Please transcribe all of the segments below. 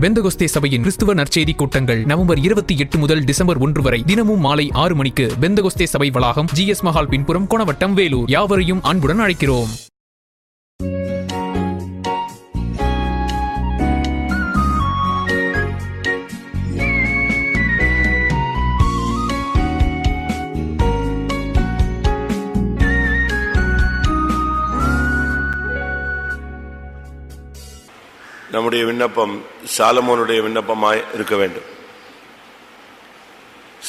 Pentecost சபையின் கிறிஸ்துவ நற்செய்தி கூட்டங்கள் நவம்பர் இருபத்தி எட்டு முதல் டிசம்பர் ஒன்று வரை தினமும் மாலை ஆறு மணிக்கு பெந்தகொஸ்தே சபை வளாகம் ஜிஎஸ் மஹால் பின்புறம் கொணவட்டம் வேலூர். யாவரையும் அன்புடன் அழைக்கிறோம். நம்முடைய விண்ணப்பம் சாலமோனுடைய விண்ணப்பமாய் இருக்க வேண்டும்.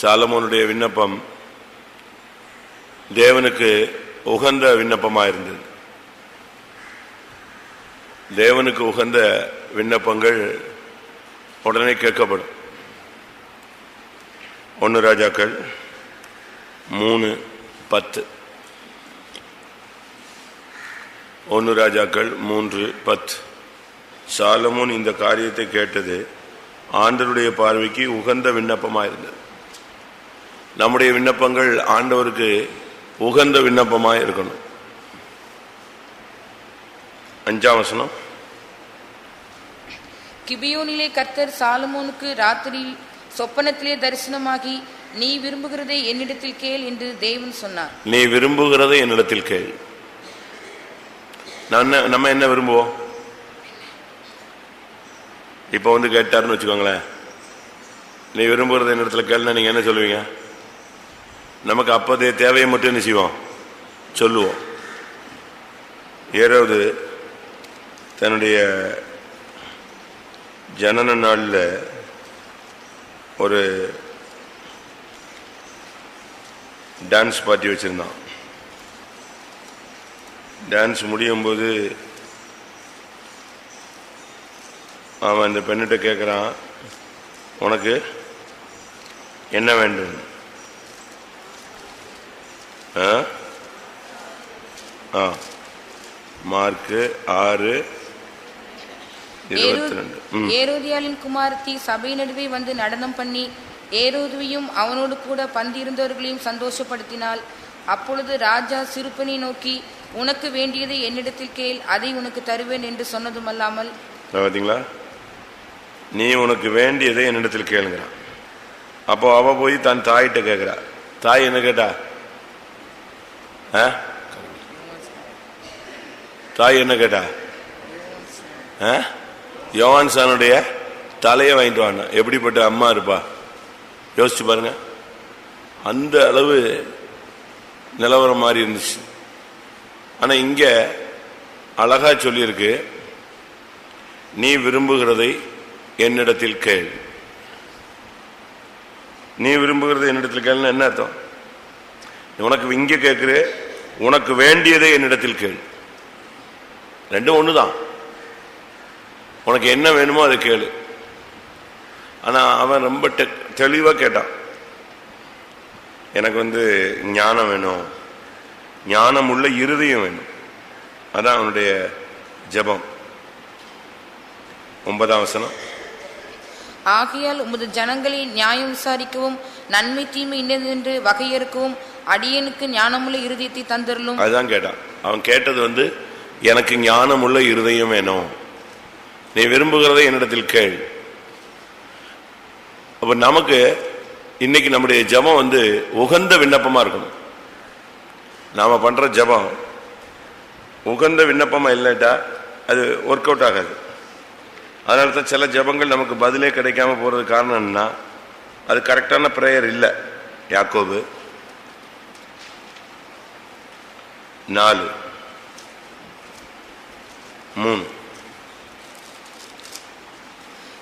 சாலமோனுடைய விண்ணப்பம் தேவனுக்கு உகந்த விண்ணப்பமாக இருந்தது. தேவனுக்கு உகந்த விண்ணப்பங்கள் உடனே கேட்கப்படும். ஒன்று ராஜாக்கள் மூணு பத்து. ஒன்று ராஜாக்கள் மூன்று பத்து. சாலமோன் இந்த காரியத்தை கேட்டது ஆண்டவருடைய பார்வைக்கு உகந்த விண்ணப்பமாக இருந்தது நம்முடைய விண்ணப்பங்கள் ஆண்டவருக்கு உகந்த விண்ணப்பமாக இருக்கணும் அஞ்சாம் வசனம். கிபியோனிலே கர்த்தர் சாலமோனுக்கு ராத்திரியில் சொப்பனத்திலே தரிசனமாகி நீ விரும்புகிறதை என்னிடத்தில் கேள் என்று தேவன் சொன்னார். நீ விரும்புகிறதை என்னிடத்தில் கேள். நான் நம்ம என்ன விரும்புவோம்? இப்போ வந்து கேட்டாருன்னு வச்சுக்கோங்களேன். நீ விரும்புகிறத என்னிடத்துல கேளுனா நீங்க என்ன சொல்லுவீங்க? நமக்கு அப்போதைய தேவையை மட்டும் என்ன செய்வோம்? சொல்லுவோம். ஏறாவது தன்னுடைய ஜனன நாளில் ஒரு டான்ஸ் பார்ட்டி வச்சுருந்தான். டான்ஸ் முடியும் அவன் அந்த பெண்ணிட்ட கேட்குறான் உனக்கு என்ன வேண்டும்? ஆ? மார்க்கு ஆறு இருபத்தி ரெண்டு ஏரோதியாளின் குமாரத்தி சபை நடுவே வந்து நடனம் பண்ணி ஏரோதுவையும் அவனோடு கூட பந்திருந்தவர்களையும் சந்தோஷப்படுத்தினாள். அப்பொழுது ராஜா சிறுப்பனை நோக்கி உனக்கு வேண்டியதை என்னிடத்தில் கேள் அதை உனக்கு தருவேன் என்று சொன்னதுமல்லாமல் பார்த்தீங்களா நீ உனக்கு வேண்டியதை என்னிடத்தில் கேளுங்கிறான். அப்போ அவ போய் தன் தாயிட்ட கேட்கிறா தாய் என்ன கேட்டா? ஆ? தாய் என்ன கேட்டா? ஆ? யோவான் சானுடைய தலையை வாங்கிட்டு வாங்க எப்படிப்பட்ட அம்மா இருப்பா? யோசிச்சு பாருங்க. அந்த அளவு நிலவரம் மாதிரி இருந்துச்சு. ஆனால் இங்கே அழகாக சொல்லியிருக்கு நீ விரும்புகிறதை என்னிடத்தில் கேள். நீ விரும்புகிறது என்னிடத்தில் கேள்னா என்ன அர்த்தம்? உனக்கு இங்க கேட்கிற உனக்கு வேண்டியதை என்னிடத்தில் கேள். ரெண்டும் ஒண்ணுதான். உனக்கு என்ன வேணுமோ அதை கேளு. ஆனா அவன் ரொம்ப டெ- தெளிவா கேட்டான். எனக்கு வந்து ஞானம் வேணும். ஞானம் உள்ள இருதயம் வேணும். அதான் அவனுடைய ஜெபம். ஒன்பதாம் வசனம். ஆகையால் உமது ஜனங்களை நியாயம் விசாரிக்கவும் நன்மை தீமை இன்னதென்று வகையறுக்கவும் அடியனுக்கு ஞானமுள்ள இருதயத்தை தந்துடலும் அதுதான் கேட்டான். அவன் கேட்டது வந்து எனக்கு ஞானமுள்ள இருதயம் வேணும். நீ விரும்புகிறதை என்னிடத்தில் கேள். அப்ப நமக்கு இன்னைக்கு நம்முடைய ஜெபம் வந்து உகந்த விண்ணப்பமா இருக்கணும். நாம பண்ற ஜெபம் உகந்த விண்ணப்பமா இல்லைட்டா? அது ஒர்க் அவுட் ஆகாது. அதனால தான் சில ஜெபங்கள் நமக்கு பதிலே கிடைக்காம போறது காரணம் என்ன அது கரெக்டான பிரேயர் இல்லை. யாக்கோபு? நாலு. மூணு.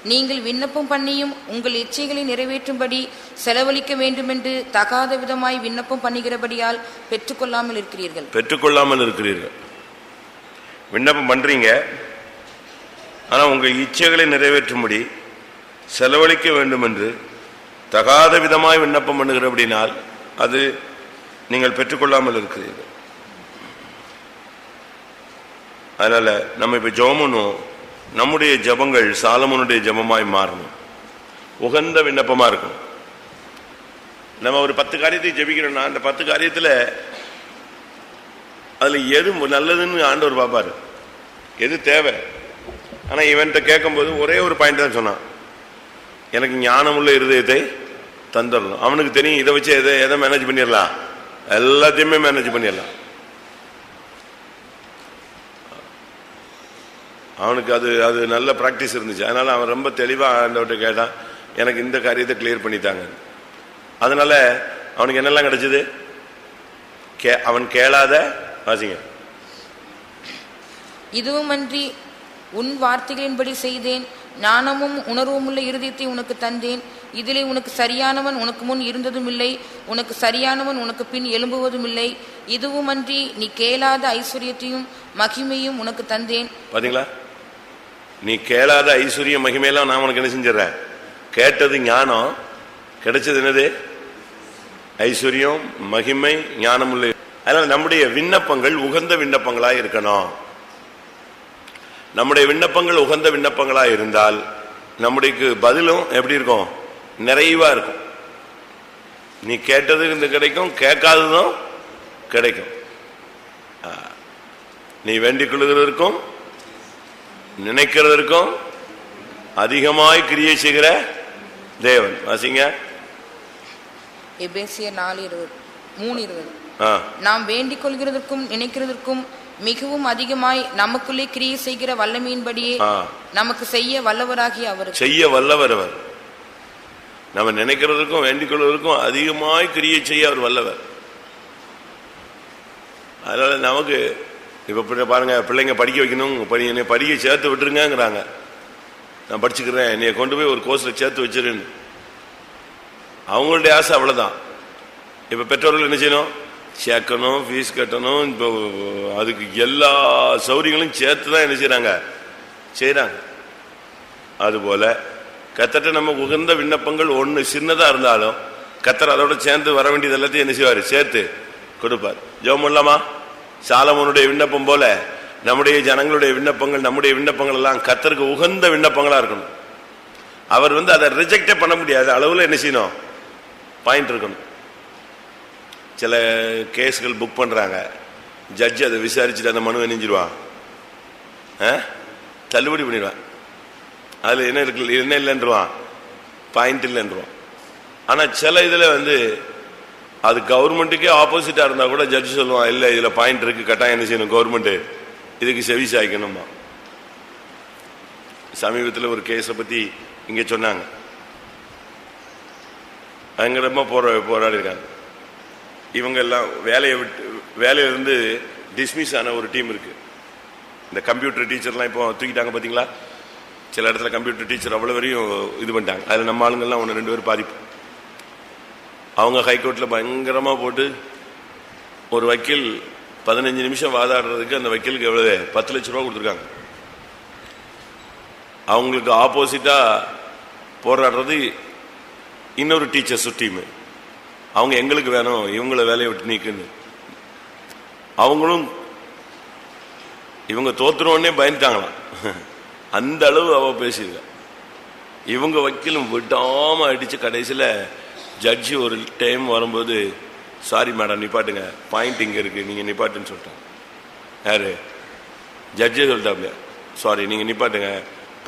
நீங்கள் விண்ணப்பம் பண்ணியும் உங்கள் இச்சைகளை நிறைவேற்றும்படி செலவழிக்க வேண்டுமென்று தகாத விதமாய் விண்ணப்பம் பண்ணுகிறபடியால் பெற்றுக்கொள்ளாமல் இருக்கிறீர்கள். பெற்றுக்கொள்ளாமல் இருக்கிறீர்கள். விண்ணப்பம் பண்றீங்க? ஆனால் உங்கள் இச்சைகளை நிறைவேற்றும்படி செலவழிக்க வேண்டும் என்று தகாத விதமாய் விண்ணப்பம் பண்ணுகிற அப்படினால் அது நீங்கள் பெற்றுக்கொள்ளாமல் இருக்கிறீர்கள். அதனால நம்ம இப்போ ஜெபம் நம்முடைய ஜெபங்கள் சாலமனுடைய ஜெபமாய் மாறணும். உகந்த விண்ணப்பமா இருக்கும் நம்ம ஒரு பத்து காரியத்தை ஜெபிக்கிறோம்னா அந்த பத்து காரியத்தில் அதில் எது நல்லதுன்னு ஆண்டவர் பார்ப்பார். எது தேவை? ஆனால் இவன்கிட்ட கேட்கும்போது ஒரே ஒரு பாயிண்ட் தான் சொன்னான். எனக்கு ஞானமுள்ள இருதயத்தை தந்துடணும். அவனுக்கு தெரியும் இதை வச்சு எதை எதை மேனேஜ் பண்ணிடலாம்? எல்லாத்தையுமே மேனேஜ் பண்ணிடலாம். அவனுக்கு அது அது நல்ல ப்ராக்டிஸ் இருந்துச்சு. அதனால் அவன் ரொம்ப தெளிவாக ஆண்டவர்கிட்ட கேட்டான். எனக்கு இந்த காரியத்தை கிளியர் பண்ணித்தாங்க அதனால அவனுக்கு என்னெல்லாம் கிடைச்சிது? கே அவன் கேளாத வாசிங்க. இதுவுமன்றி உன் வார்த்தைகளின்படி செய்தேன். ஞானமும் உணர்வுமுள்ள இருதயத்தை உனக்கு தந்தேன். இதிலே உனக்கு சரியானவன் உனக்கு முன் இருந்ததும் இல்லை உனக்கு சரியானவன் உனக்கு பின் எழும்புவதும் இல்லை இதுவுமன்றி நீ கேளாத ஐஸ்வர்யத்தையும் மகிமையும் உனக்கு தந்தேன். பாத்தீங்களா? நீ கேளாத ஐஸ்வர்ய மகிமையெல்லாம் நான் உனக்கு என்ன செஞ்சிடறேன்? கேட்டது ஞானம். கிடைச்சது என்னது? ஐஸ்வர்யம் மகிமை ஞானம் இல்லை அதனால நம்முடைய விண்ணப்பங்கள் உகந்த விண்ணப்பங்களா இருக்கணும். நம்முடைய விண்ணப்பங்கள் உகந்த விண்ணப்பங்களா இருந்தால் நம்முடைய பதிலும் எப்படி இருக்கும்? நிறைவா இருக்கும். நீ கேட்டது இந்த கிடைக்கும் கேட்காததும் கிடைக்கும். நீ வேண்டிக் கொள்கிறதற்கும் நினைக்கிறதற்கும் அதிகமாய் கிரியை செய்கிற தேவன். வாசிங்க. எபேசியர் நாலு இருபது மூணு இருபது. நாம் வேண்டிக் கொள்கிறதற்கும் நினைக்கிறதற்கும் மிகவும் அதிகமாய் நமக்குள்ளே கிரியை செய்கிற வல்லமையின்படியே. நமக்கு செய்ய வல்லவராகிய அவருக்கு. செய்ய வல்லவர் அவர். நம்ம நினைக்கிறதுக்கும் வேண்டிக் கொள்வதற்கும் அதிகமாய் கிரியை செய்ய அவர் வல்லவர். அதனால நமக்கு இப்ப பாருங்க பிள்ளைங்க படிக்க வைக்கணும் என்னை படிக்க சேர்த்து விட்டுருங்கங்கிறாங்க. நான் படிச்சுக்கிறேன் என்னைய கொண்டு போய் ஒரு கோர்ஸ்ல சேர்த்து வச்சிருன்னு. அவங்களுடைய ஆசை அவ்வளவுதான். இப்ப பெற்றோர்கள் என்ன செய்யணும்? சேர்க்கணும் ஃபீஸ் கட்டணும் இப்போ அதுக்கு எல்லா சௌரியங்களும் சேர்த்து தான் என்ன செய்கிறாங்க செய்கிறாங்க அதுபோல் கத்தட்ட நம்ம உகந்த விண்ணப்பங்கள் ஒன்று சின்னதாக இருந்தாலும் கத்தர் அதோட சேர்ந்து வர வேண்டியது எல்லாத்தையும் என்ன செய்வார்? சேர்த்து கொடுப்பார். ஜோம் பண்ணலாமா? சாலமோனுடைய விண்ணப்பம் போல நம்முடைய ஜனங்களுடைய விண்ணப்பங்கள் நம்முடைய விண்ணப்பங்கள் எல்லாம் கத்தருக்கு உகந்த விண்ணப்பங்களாக இருக்கணும். அவர் வந்து அதை ரிஜெக்டே பண்ண முடியாது. அளவில் என்ன செய்யணும்? பாயிண்ட் இருக்கணும். சில கேஸுகள் புக் பண்ணுறாங்க ஜட்ஜி அதை விசாரிச்சுட்டு அந்த மனு நெஞ்சிடுவான் தள்ளுபடி பண்ணிடுவான் அதில் என்ன இருக்கு என்ன இல்லைன்றவான். பாயிண்ட் இல்லைன்றவான். ஆனால் சில இதில் வந்து அது கவர்மெண்ட்டுக்கே ஆப்போசிட்டாக இருந்தால் கூட ஜட்ஜ் சொல்லுவான் இல்லை இதில் பாயிண்ட் இருக்குது கட்டாயம் என்ன செய்யணும் கவர்மெண்ட்டு இதுக்கு செவி சாய்க்கணுமா? சமீபத்தில் ஒரு கேஸை பற்றி இங்கே சொன்னாங்க. பயங்கரமா போரா போராடி இருக்காங்க இவங்க எல்லாம் வேலையை விட்டு வேலையிலிருந்து டிஸ்மிஸ் ஆன ஒரு டீம் இருக்கு. இந்த கம்ப்யூட்டர் டீச்சர்லாம் இப்போ தூக்கிட்டாங்க பார்த்தீங்களா சில இடத்துல கம்ப்யூட்டர் டீச்சர் அவ்வளோ வரையும் இது பண்ணிட்டாங்க. அதுல நம்ம ஆளுங்கள்லாம் ஒன்று ரெண்டு பேர் பாதிப்பு. அவங்க ஹைகோர்ட்டில் பயங்கரமா போட்டு ஒரு வக்கீல் பதினஞ்சு நிமிஷம் வாதாடுறதுக்கு அந்த வக்கீலுக்கு எவ்வளவு? பத்து லட்ச ரூபா கொடுத்துருக்காங்க. அவங்களுக்கு ஆப்போசிட்டா போராடுறது இன்னொரு டீச்சர்ஸ் டீம் அவங்க எங்களுக்கு வேணும் இவங்கள வேலையை விட்டு நீக்குன்னு. அவங்களும் இவங்க தோத்துறோடனே பயந்துட்டாங்களாம். அந்த அளவு அவ பேசியிருக்கா. இவங்க வக்கீலும் விடாம அடிச்சு கடைசியில ஜட்ஜி ஒரு டைம் வரும்போது சாரி மேடம் நிப்பாட்டுங்க. பாயிண்ட் இங்க இருக்கு. நீங்க நிப்பாட்டுன்னு சொல்லிட்டாங்க. யாரு? ஜட்ஜே சொல்லிட்டாப்ல சாரி நீங்க நிப்பாட்டுங்க.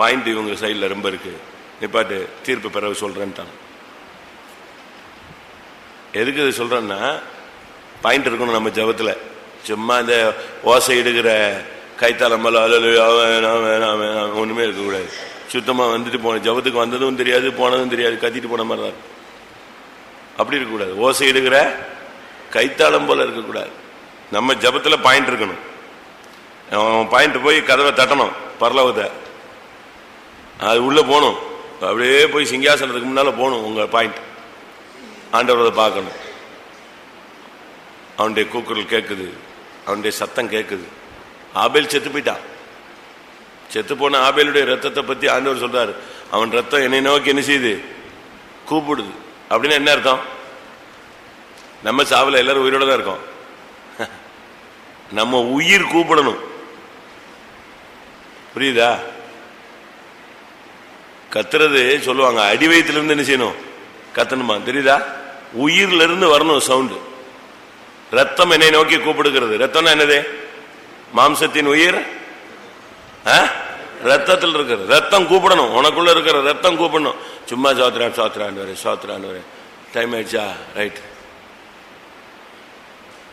பாயிண்ட் இவங்க சைடில் ரொம்ப இருக்கு. நிப்பாட்டு தீர்ப்பு பிறகு சொல்றேன்ட்டாங்க. எதுக்கு இது சொல்றேன்னா பாயிண்ட் இருக்கணும் நம்ம ஜபத்தில். சும்மா இந்த ஓசை இடுகிற கைத்தாளம் மேல அலலு வேணாம் வேணாம் வேணாம் இருக்கக்கூடாது சுத்தமாக வந்துட்டு போன ஜபத்துக்கு வந்ததும் தெரியாது போனதும் தெரியாது கத்திட்டு போன மாதிரி தான் அப்படி இருக்கக்கூடாது ஓசை இடுகிற கைத்தாளம் போல இருக்கக்கூடாது நம்ம ஜபத்தில் பாயிண்ட் இருக்கணும். பாயிண்ட் போய் கதவை தட்டணும் பரலவத்தை அது உள்ளே போகணும். அப்படியே போய் சிங்காசனத்துக்கு முன்னால் போகணும் உங்கள் பாயிண்ட் ஆண்டவர் அதை பார்க்கணும். அவனுடைய கூக்குரல் கேட்குது அவனுடைய சத்தம் கேட்குது ஆபேல் செத்து போயிட்டான் செத்து போன ஆபேலுடைய ரத்தத்தை பற்றி ஆண்டவர் சொல்றாரு. அவன் ரத்தம் என்னை நோக்கி என்ன செய்யுது? கூப்பிடுது. அப்படின்னு என்ன அர்த்தம்? நம்ம சாவில் எல்லாரும் உயிரோட தான் இருக்கோம். நம்ம உயிர் கூப்பிடணும். புரியுதா? கத்துறது சொல்லுவாங்க. அடி வயித்துல இருந்து என்ன செய்யணும்? கத்தணுமா? தெரியுதா? உயிர்ல இருந்து வரணும் சவுண்டு. ரத்தம் என்னை நோக்கி கூப்பிடுகிறது. ரத்தம்னா என்னது? மாம்சத்தின் உயிர்? ஆ? ரத்தத்தில் இருக்கிற ரத்தம் கூப்பிடணும். உனக்குள்ள இருக்கிற ரத்தம் கூப்பிடணும். சும்மா சோத்ரான் சோத்ரான் வரேன் சோத்ரான் வரேன். டைம் ஆயிடுச்சா? ரைட்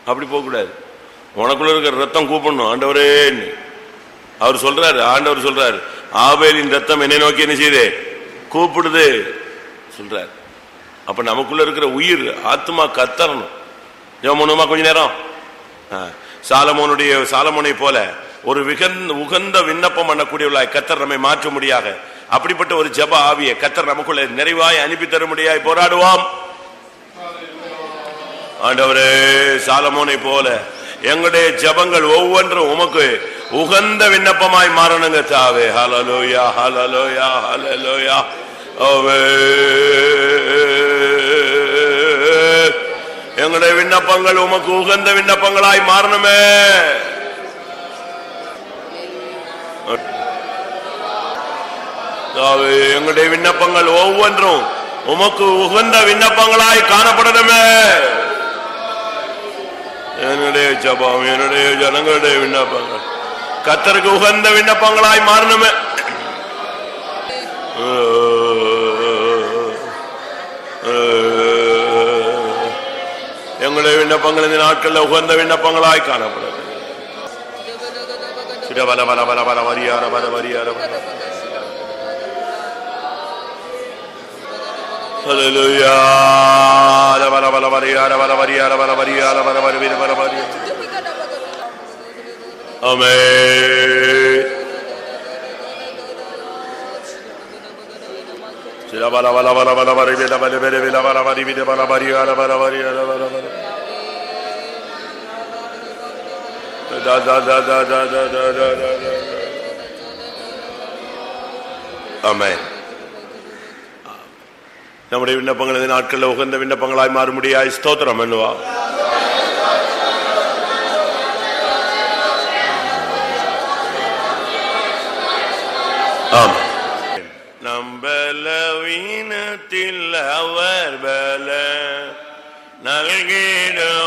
அப்படி போகக்கூடாது. உனக்குள்ள இருக்கிற ரத்தம் கூப்பிடணும். ஆண்டவரே அவர் சொல்றாரு ஆண்டவர் சொல்றாரு. ஆவேலின் ரத்தம் என்னை நோக்கி என்ன செய்யுது? கூப்பிடுது. சொல்றாரு. அப்ப நமக்குள்ள இருக்கிற உயிர் ஆத்மா கத்தரணும். ஜோமனுமா கொஞ்ச நேரம்? சாலமோனுடைய சாலமோனை போல ஒரு விகந்த உகந்த விண்ணப்பம் பண்ணக்கூடியவர்களாய் கத்தர் நம்மை மாற்ற முடியாக அப்படிப்பட்ட ஒரு ஜெப ஆவிய கத்தர் நமக்குள்ள நிறைவாய் அனுப்பி தர முடியாய் போராடுவோம். ஆண்டவரே சாலமோனை போல எங்களுடைய ஜெபங்கள் ஒவ்வொன்றும் உமக்கு உகந்த விண்ணப்பமாய் மாறணுங்க தாவே. ஹலலோயா ஹலலோயா ஹலலோயா ஓவே எங்களுடைய விண்ணப்பங்கள் உமக்கு உகந்த விண்ணப்பங்களாய் மாறணுமே. எங்களுடைய விண்ணப்பங்கள் ஒவ்வொன்றும் உமக்கு உகந்த விண்ணப்பங்களாய் காணப்படணுமே. என்னுடைய ஜபம் என்னுடைய ஜனங்களுடைய விண்ணப்பங்கள். கத்தருக்கு உகந்த விண்ணப்பங்களாய் மாறணுமே. விண்ணப்பங்கள் இந்த நாட்களில் உகந்த விண்ணப்பங்களாய் காணப்படுது சிடபல பல பல பல வரியார பல வரியார Hallelujah. La bala bala varia, la bala varia, la bala varia, la bala varia, la bala varia. Amen. La bala bala bala bala varia, la bala varia, la bala varia, la bala varia, la bala varia, la bala varia. Da da da da da da da da da ஆமென் நம்முடைய விண்ணப்பங்கள் இந்த நாட்களில் உகந்த விண்ணப்பங்களாய் மாறும்படியாய் ஸ்தோத்திரம் பண்ணுவா ஆம் நம்பல வீணத்தில் அவர் பல நல்கிடுவார்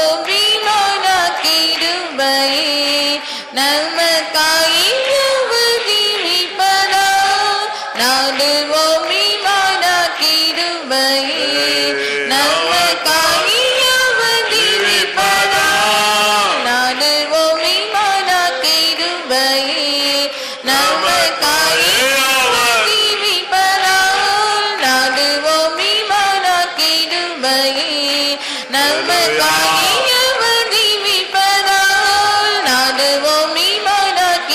நல்வழி நல்வழி விழிப்பதால் நாடுவோம்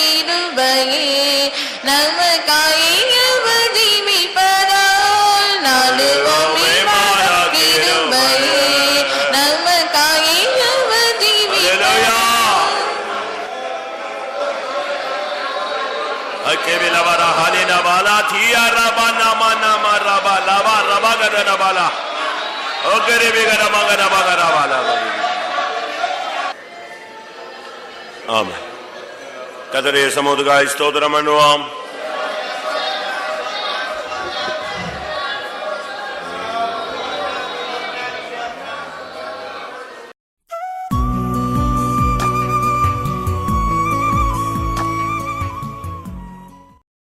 இருவழி நமக்காய் விழிப்பதால் நாடுவோம் இருவழி நமக்காய் கேவிலவரா ஹலினவாலா தீயா ரபா நாமா நாமா ரபா லவா ரபா கட ரபாலா ஆமாம் கதிரே சமுதாய ஸ்தோத்திரம் அண்ணுவாம்